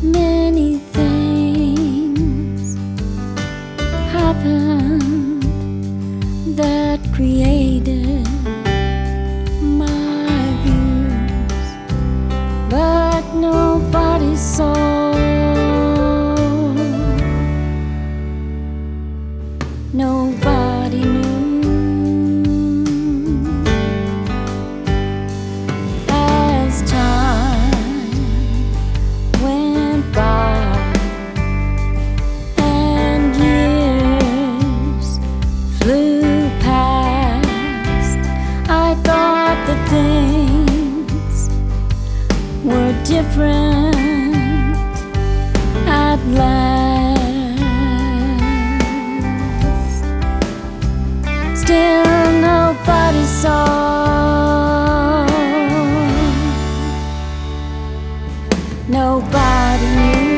目 different at last. Still nobody saw, nobody knew.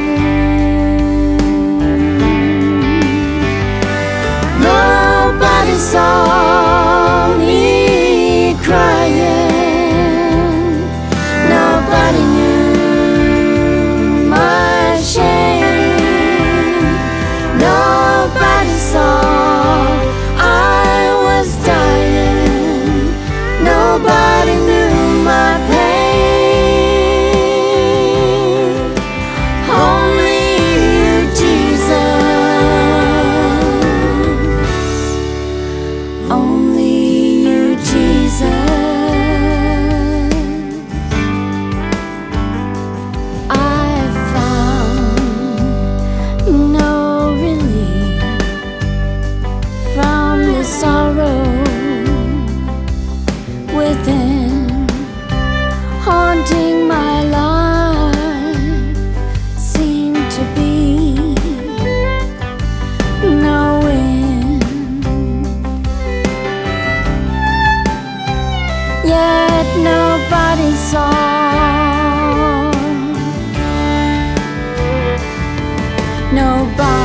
nobody knew my pain. Only you, Jesus. Only you, Jesus. I found no relief from the sorrow. yet nobody saw. Nobody.